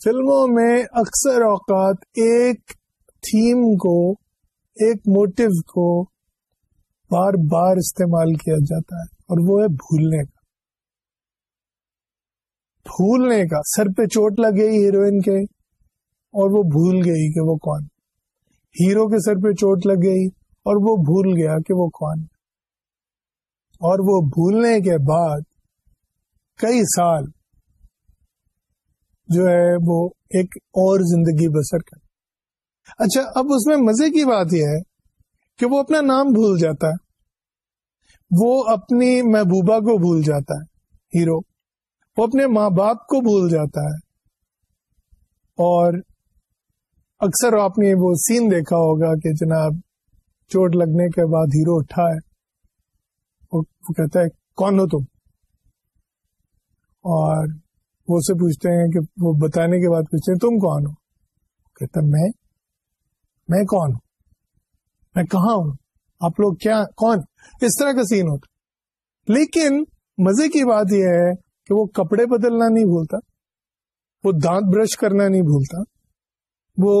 فلموں میں اکثر اوقات ایک تھیم کو ایک موٹو کو بار بار استعمال کیا جاتا ہے اور وہ ہے بھولنے کا بھولنے کا سر پہ چوٹ لگ گئی ہیروئن کے اور وہ بھول گئی کہ وہ کون ہیرو کے سر پہ چوٹ لگ گئی اور وہ بھول گیا کہ وہ کون اور وہ بھولنے کے بعد کئی سال جو ہے وہ ایک اور زندگی بسر کر اچھا اب اس میں مزے کی بات یہ ہے کہ وہ اپنا نام بھول جاتا ہے وہ اپنی محبوبہ کو بھول جاتا ہے ہیرو وہ اپنے ماں باپ کو بھول جاتا ہے اور اکثر آپ نے وہ سین دیکھا ہوگا کہ جناب چوٹ لگنے کے بعد ہیرو اٹھا ہے وہ کہتا ہے کون ہو تم اور وہ سے پوچھتے ہیں کہ وہ بتانے کے بعد پوچھتے ہیں تم کون ہو کہتا میں کون ہوں میں کہاں ہوں آپ لوگ کیا کون اس طرح کا سین ہوتا لیکن مزے کی بات یہ ہے کہ وہ کپڑے بدلنا نہیں بھولتا وہ دانت برش کرنا نہیں بھولتا وہ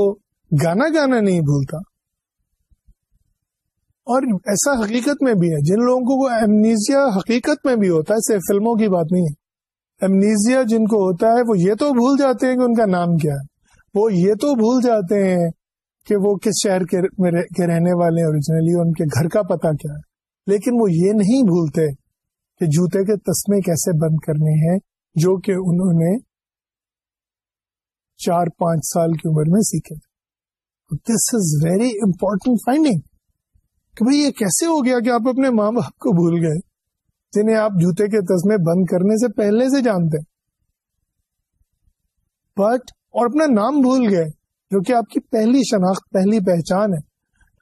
گانا گانا نہیں بھولتا اور ایسا حقیقت میں بھی ہے جن لوگوں کو ایمنیزیا حقیقت میں بھی ہوتا ہے صرف فلموں کی بات نہیں ہے ایمنیزیا جن کو ہوتا ہے وہ یہ تو بھول جاتے ہیں کہ ان کا نام کیا ہے وہ یہ تو بھول جاتے ہیں کہ وہ کس شہر کے رہنے والے ہیں اوریجنلی ان کے گھر کا پتا کیا ہے لیکن وہ یہ نہیں بھولتے کہ جوتے کے تسمے کیسے بند کرنے ہیں جو کہ انہوں نے چار پانچ سال کی عمر میں سیکھے this is very important finding کہ بھائی یہ کیسے ہو گیا کہ آپ اپنے ماں باپ کو بھول گئے جنہیں آپ جوتے کے تسمے بند کرنے سے پہلے سے جانتے بٹ اور اپنا نام بھول گئے جو کہ آپ کی پہلی شناخت پہلی پہچان ہے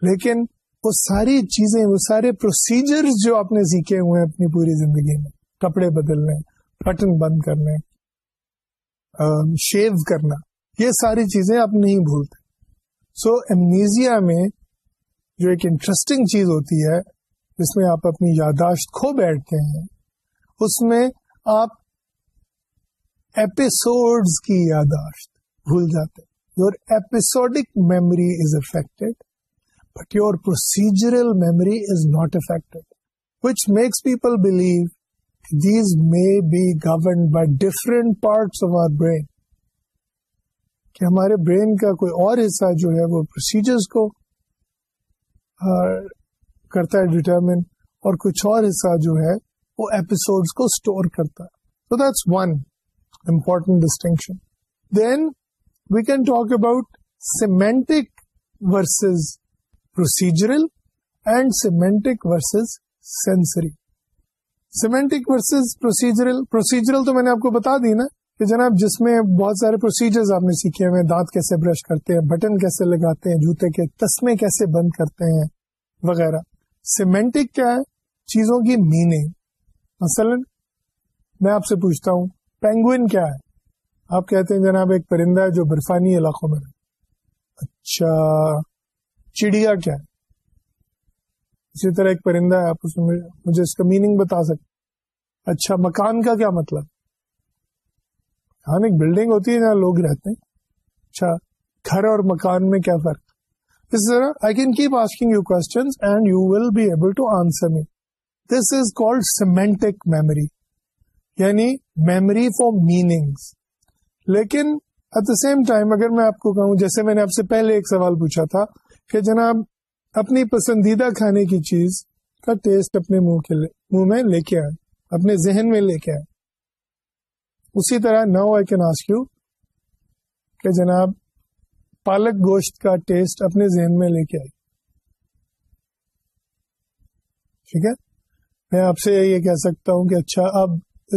لیکن وہ ساری چیزیں وہ سارے پروسیجر جو آپ نے سیکھے ہوئے ہیں اپنی پوری زندگی میں کپڑے بدلنے بٹن بند کرنے شیو کرنا یہ ساری چیزیں آپ نہیں بھولتے سو so, ایمنیزیا میں جو ایک انٹرسٹنگ چیز ہوتی ہے جس میں آپ اپنی یاداشت کھو بیٹھتے ہیں اس میں آپ ایپیسوڈ کی یاداشت بھول جاتے ہیں your episodic memory is affected but your procedural memory is not affect which makes people believe these may be governed by different parts of our brain کہ ہمارے برین کا کوئی اور حصہ جو ہے وہ پروسیجرز کو کرتا ہے ڈیٹرمن اور کچھ اور حصہ جو ہے وہ ایپیسوڈ کو اسٹور کرتا ہے that's one important distinction then we can talk about semantic versus procedural and semantic versus sensory semantic versus procedural procedural تو میں نے آپ کو بتا دی نا کہ جناب جس میں بہت سارے پروسیجرز آپ نے سیکھے ہوئے دانت کیسے برش کرتے ہیں بٹن کیسے لگاتے ہیں جوتے کے تسمے کیسے بند کرتے ہیں وغیرہ سیمینٹک کیا ہے چیزوں کی میننگ مثلا میں آپ سے پوچھتا ہوں پینگوئن کیا ہے آپ کہتے ہیں جناب ایک پرندہ ہے جو برفانی علاقوں میں اچھا چڑیا کیا ہے اسی طرح ایک پرندہ ہے آپ اس میں مجھے اس کا میننگ بتا سکتے اچھا مکان کا کیا مطلب ہاں ایک بلڈنگ ہوتی ہے جہاں لوگ رہتے ہیں اچھا گھر اور مکان میں کیا فرق اس طرح I can keep asking you questions and you will be able to answer me this is called semantic memory یعنی میموری فار میننگس لیکن ایٹ دا سیم ٹائم اگر میں آپ کو کہوں جیسے میں نے آپ سے پہلے ایک سوال پوچھا تھا کہ جناب اپنی پسندیدہ کھانے کی چیز کا ٹیسٹ اپنے منہ کے منہ میں لے کے آئے اپنے ذہن میں لے کے آئے اسی طرح نو آئی کین یو کہ جناب پالک گوشت کا ٹیسٹ اپنے ذہن میں لے کے آئی ٹھیک ہے میں آپ سے یہ کہہ سکتا ہوں کہ اچھا اب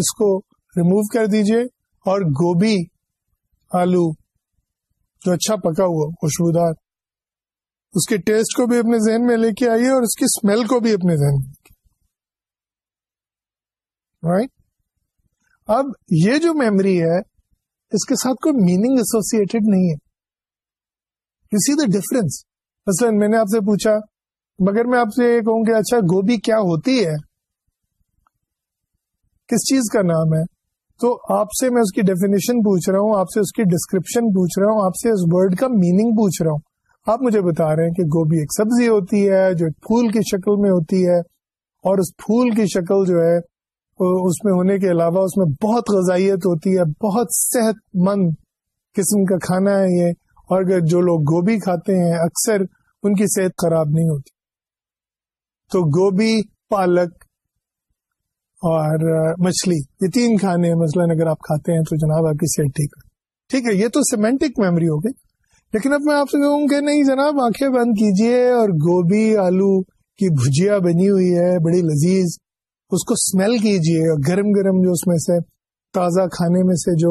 اس کو ریمو کر دیجئے اور گوبھی آلو جو اچھا پکا ہوا خوشبودار اس کے ٹیسٹ کو بھی اپنے ذہن میں لے کے آئیے اور اس کی اسمیل کو بھی اپنے ذہن میں لے کے رائٹ اب یہ جو میموری ہے اس کے ساتھ کوئی میننگ ایسوسیڈ نہیں ہے یو سی دا ڈفرنس مثلاً میں نے آپ سے پوچھا مگر میں آپ سے یہ کہوں کہ اچھا گوبھی کیا ہوتی ہے کس چیز کا نام ہے تو آپ سے میں اس کی ڈیفینیشن پوچھ رہا ہوں آپ سے اس کی ڈسکرپشن پوچھ رہا ہوں آپ سے اس ورڈ کا میننگ پوچھ رہا ہوں آپ مجھے بتا رہے ہیں کہ گوبھی ایک سبزی ہوتی ہے جو ایک پھول کی شکل میں ہوتی ہے اور اس پھول کی شکل جو ہے اس میں ہونے کے علاوہ اس میں بہت غذائیت ہوتی ہے بہت صحت مند قسم کا کھانا ہے یہ اور اگر جو لوگ گوبھی کھاتے ہیں اکثر ان کی صحت خراب نہیں ہوتی تو گوبھی پالک اور مچھلی یہ تین کھانے مثلاً اگر آپ کھاتے ہیں تو جناب آپ کی صحت ٹھیک ہے ٹھیک ہے یہ تو سیمینٹک میموری ہو گئی لیکن اب میں آپ سے کہوں کہ نہیں جناب آنکھیں بند کیجئے اور گوبھی آلو کی بھجیا بنی ہوئی ہے بڑی لذیذ اس کو اسمیل کیجیے گرم گرم جو اس میں سے تازہ کھانے میں سے جو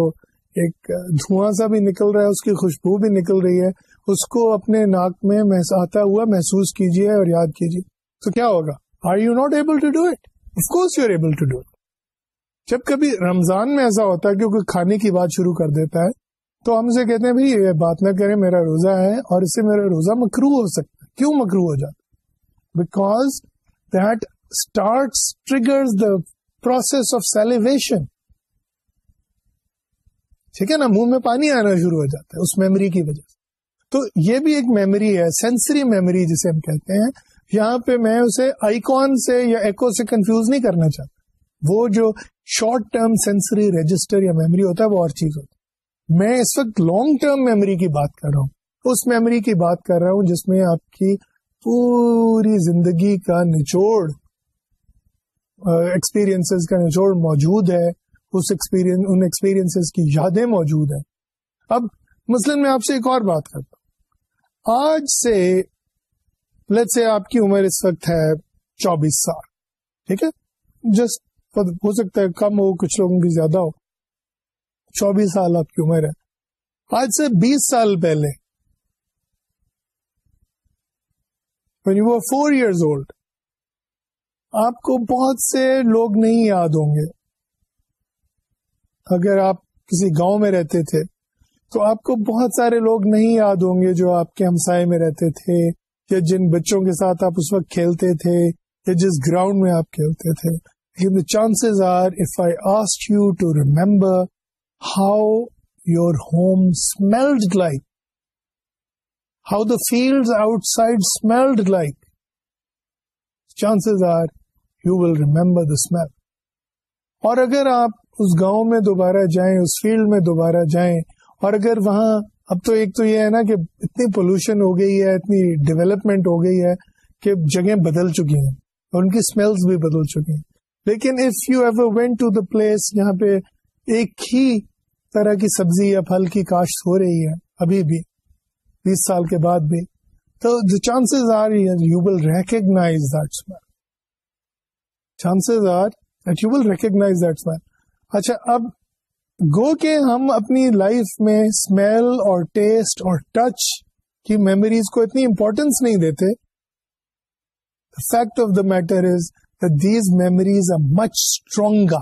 ایک دھواں سا بھی نکل رہا ہے اس کی خوشبو بھی نکل رہی ہے اس کو اپنے ناک میں آتا ہوا محسوس کیجیے اور یاد کیجیے تو کیا ہوگا are you not able to do it of course you are able to do it جب کبھی رمضان میں ایسا ہوتا ہے کیونکہ کھانے کی بات شروع کر دیتا ہے تو ہم سے کہتے ہیں بھائی یہ بات نہ کریں میرا روزہ ہے اور اس سے میرا روزہ مکرو ہو سکتا ہے کیوں مکرو ہو جاتا because that triggers the process of salivation ٹھیک ہے نا منہ میں پانی آنا شروع ہو جاتا ہے اس میموری کی وجہ سے تو یہ بھی ایک میمری ہے سینسری میموری جسے ہم کہتے ہیں یہاں پہ میں اسے آئیکون سے یا ایکو سے کنفیوز نہیں کرنا چاہتا وہ جو شارٹ ٹرم سینسری رجسٹر یا میموری ہوتا ہے وہ اور چیز ہوتی ہے میں اس وقت لانگ ٹرم میموری کی بات کر رہا ہوں اس میموری کی بات کر رہا ہوں جس میں آپ کی پوری زندگی کا نچوڑ ایکسپیرینس کا نچوڑ موجود ہے اس ایکسپیرینس کی یادیں موجود ہیں اب مثلا میں آپ سے ایک اور بات کرتا ہوں آج سے لیٹ سے آپ کی عمر اس وقت ہے چوبیس سال ٹھیک ہے جسٹ ہو سکتا ہے کم ہو کچھ لوگوں کی زیادہ ہو چوبیس سال آپ کی عمر ہے آج سے بیس سال پہلے فور ایئرز اولڈ آپ کو بہت سے لوگ نہیں یاد ہوں گے اگر آپ کسی گاؤں میں رہتے تھے تو آپ کو بہت سارے لوگ نہیں یاد ہوں گے جو آپ کے ہمسائے میں رہتے تھے یا جن بچوں کے ساتھ آپ اس وقت کھیلتے تھے یا جس گراؤنڈ میں آپ کھیلتے تھے لیکن the chances are if I asked you to remember how your home smelled like how the field outside smelled like chances are you will remember the smell اور اگر آپ اس گاؤں میں دوبارہ جائیں اس فیلڈ میں دوبارہ جائیں اور اگر وہاں اب تو ایک تو یہ ہے نا کہ اتنی پولوشن ہو گئی ہے اتنی ڈیولپمنٹ ہو گئی ہے کہ جگہ بدل چکی ہیں اور ان کی اسمیلس بھی بدل چکی ہیں لیکن if you ever went to the place یہاں پہ ایک ہی طرح کی سبزی یا پھل کی کاشت ہو رہی ہے ابھی بھی بیس سال کے بعد بھی تو the chances are you will that smell chances are that you will recognise that smell اچھا اب گو کے ہم اپنی لائف میں اسمیل اور ٹیسٹ اور ٹچ کی میموریز کو اتنی امپورٹینس نہیں دیتے fact of the matter is these memories are much stronger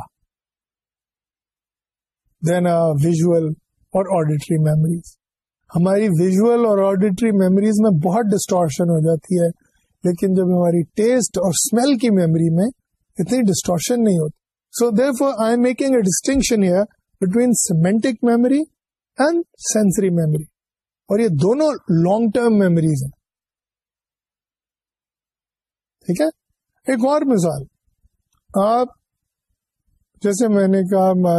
than a visual اور آڈیٹری میموریز ہماری ویژل اور آڈیٹری میموریز میں بہت ڈسٹورشن ہو جاتی ہے لیکن جب ہماری ٹیسٹ اور اسمیل کی میموری میں اتنی ڈسٹورشن نہیں ہوتی so therefore I am making a distinction between semantic memory and sensory memory اور یہ دونوں لانگ ٹرم میموریز ہیں ٹھیک ہے ایک اور مثال آپ جیسے میں نے کہا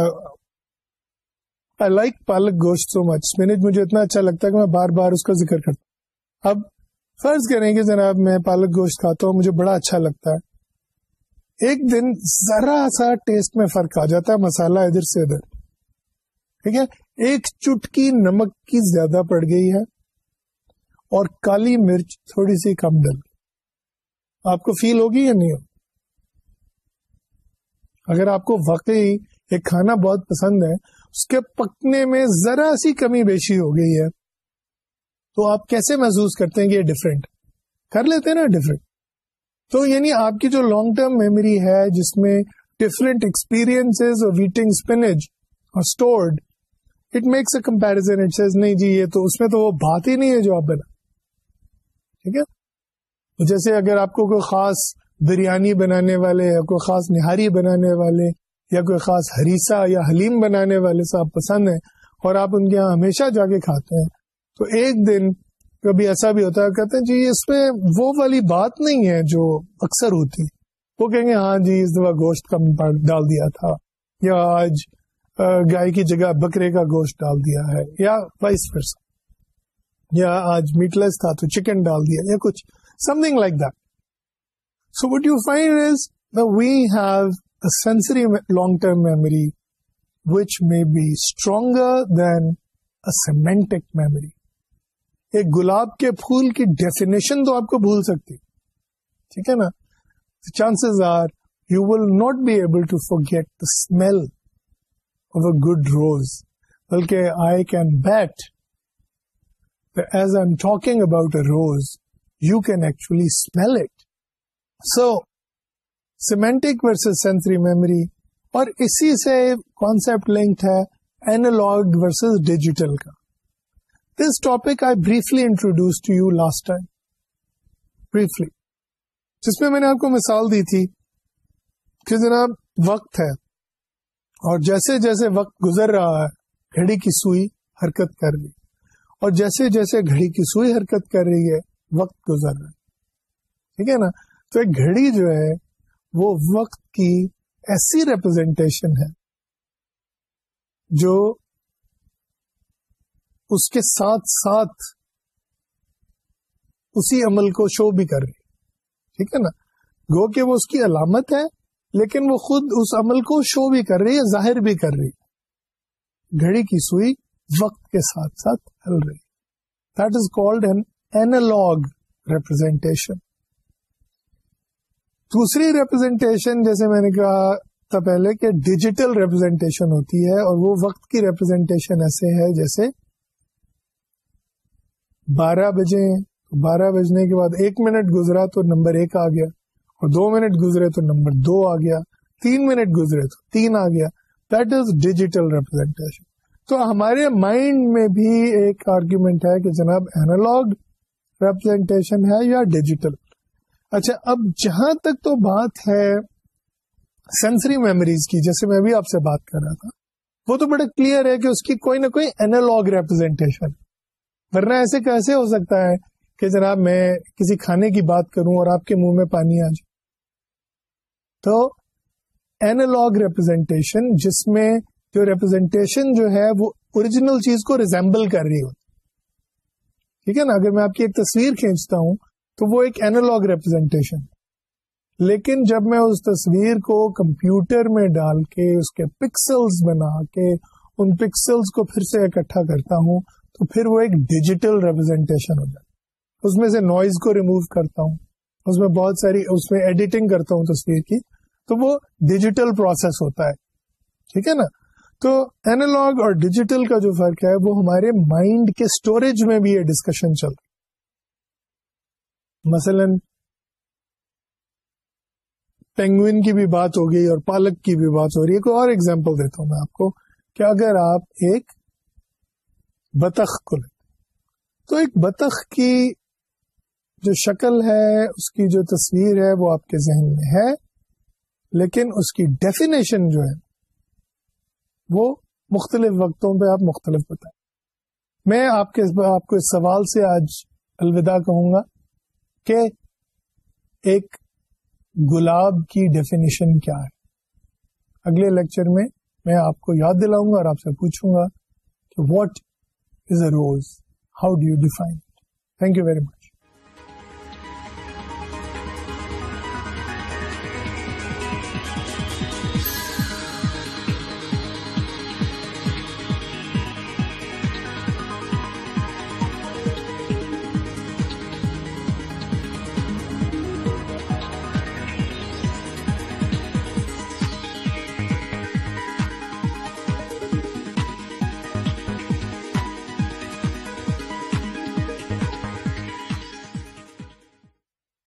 آئی لائک پالک گوشت سو مچ میں نے اتنا اچھا لگتا ہے کہ میں بار بار اس کا ذکر کرتا ہوں اب فرض کریں کہ جناب میں پالک گوشت کھاتا ہوں مجھے بڑا اچھا لگتا ہے ایک دن ذرا سا ٹیسٹ میں فرق آ جاتا ہے مسالہ ادھر سے ادھر ٹھیک ہے ایک چٹکی نمک کی زیادہ پڑ گئی ہے اور کالی مرچ تھوڑی سی کم ڈل گئی آپ کو فیل ہوگی یا نہیں ہوگی اگر آپ کو واقعی ایک کھانا بہت پسند ہے اس کے پکنے میں ذرا سی کمی بیشی ہو گئی ہے تو آپ کیسے محسوس کرتے ہیں کہ یہ ڈفرینٹ کر لیتے ہیں نا ڈفرینٹ تو یعنی آپ کی جو لانگ ٹرم میموری ہے جس میں اور اور waiting stored it makes a comparison نہیں جی یہ تو اس میں تو وہ بات ہی نہیں ہے جو آپ بنا ٹھیک ہے جیسے اگر آپ کو کوئی خاص بریانی بنانے والے یا کوئی خاص نہاری بنانے والے یا کوئی خاص ہریسا یا حلیم بنانے والے صاحب پسند ہیں اور آپ ان کے یہاں ہمیشہ جا کے کھاتے ہیں تو ایک دن کبھی ایسا بھی ہوتا ہے کہتے ہیں جی اس میں وہ والی بات نہیں ہے جو اکثر ہوتی وہ کہیں گے ہاں جی اس دفعہ گوشت کم ڈال دیا تھا یا آج گائے کی جگہ بکرے کا گوشت ڈال دیا ہے یا وائس پرسن یا آج میٹ لیس تھا تو چکن ڈال دیا یا کچھ something like that so what you find is we have sensory long term memory which may be stronger than a semantic memory ایک گلاب کے پھول کی ڈیفینیشن تو آپ کو بھول سکتی ٹھیک ہے نا chances are you will not be able to forget the smell of a good rose بلکہ I can bet as I am talking about a rose you can actually smell it so semantic versus sensory memory اور اسی سے concept link ہے analogue versus digital کا introduce جس میں میں نے آپ کو مثال دی تھی کہ جناب وقت ہے اور جیسے جیسے وقت گزر رہا ہے گھڑی کی سوئی حرکت کر رہی اور جیسے جیسے گھڑی کی سوئی حرکت کر رہی ہے وقت گزر رہا ہے ٹھیک ہے نا تو ایک گھڑی جو ہے وہ وقت کی ایسی ریپرزینٹیشن ہے جو اس کے ساتھ ساتھ اسی عمل کو شو بھی کر رہی ٹھیک ہے نا گو کہ وہ اس کی علامت ہے لیکن وہ خود اس عمل کو شو بھی کر رہی ہے ظاہر بھی کر رہی گھڑی کی سوئی وقت کے ساتھ ساتھ ہل رہی that is called an analogue representation دوسری ریپرزینٹیشن جیسے میں نے کہا تھا پہلے کہ ڈیجیٹل ریپرزینٹیشن ہوتی ہے اور وہ وقت کی ریپرزینٹیشن ایسے ہے جیسے بارہ بجے بارہ بجنے کے بعد ایک منٹ گزرا تو نمبر ایک آ گیا اور دو منٹ گزرے تو نمبر دو آ گیا تین منٹ گزرے تو تین آ گیا دیٹ از ڈیجیٹل ریپرزینٹیشن تو ہمارے مائنڈ میں بھی ایک آرگیومنٹ ہے کہ جناب اینالگ ریپرزینٹیشن ہے یا ڈیجیٹل اچھا اب جہاں تک تو بات ہے سینسری میموریز کی جیسے میں بھی آپ سے بات کر رہا تھا وہ تو بڑا کلیئر ہے کہ اس کی کوئی نہ کوئی اینالگ ریپرزینٹیشن ہے ورنہ ایسے کیسے ہو سکتا ہے کہ جناب میں کسی کھانے کی بات کروں اور آپ کے منہ میں پانی آ جائے تو اینالگ ریپرزینٹیشن جس میں جو ریپرزینٹیشن جو ہے وہ اوریجنل چیز کو ریزمبل کر رہی ہوتی ٹھیک ہے نا اگر میں آپ کی ایک تصویر کھینچتا ہوں تو وہ ایک اینالگ ریپرزینٹیشن لیکن جب میں اس تصویر کو کمپیوٹر میں ڈال کے اس کے پکسلز بنا کے ان پکسلز کو پھر سے اکٹھا کرتا ہوں تو پھر وہ ایک ڈیجیٹل ریپرزینٹیشن ہو جاتا اس میں سے نوائز کو ریمو کرتا ہوں اس میں بہت ساری اس میں ایڈیٹنگ کرتا ہوں تصویر کی تو وہ ڈیجیٹل پروسیس ہوتا ہے ٹھیک ہے نا تو اینالگ اور ڈیجیٹل کا جو فرق ہے وہ ہمارے مائنڈ کے اسٹوریج میں بھی یہ ڈسکشن چل رہا مثلاً پینگوین کی بھی بات ہو گئی اور پالک کی بھی بات ہو رہی ہے کوئی اور ایگزامپل دیتا ہوں میں آپ کو کہ اگر آپ ایک بطخ بطخل تو ایک بطخ کی جو شکل ہے اس کی جو تصویر ہے وہ آپ کے ذہن میں ہے لیکن اس کی ڈیفینیشن جو ہے وہ مختلف وقتوں پہ آپ مختلف بتائیں میں آپ کے آپ کو اس سوال سے آج الوداع کہوں گا کہ ایک گلاب کی ڈیفینیشن کیا ہے اگلے لیکچر میں میں آپ کو یاد دلاؤں گا اور آپ سے پوچھوں گا کہ what is a rose? How do you define it? Thank you very much.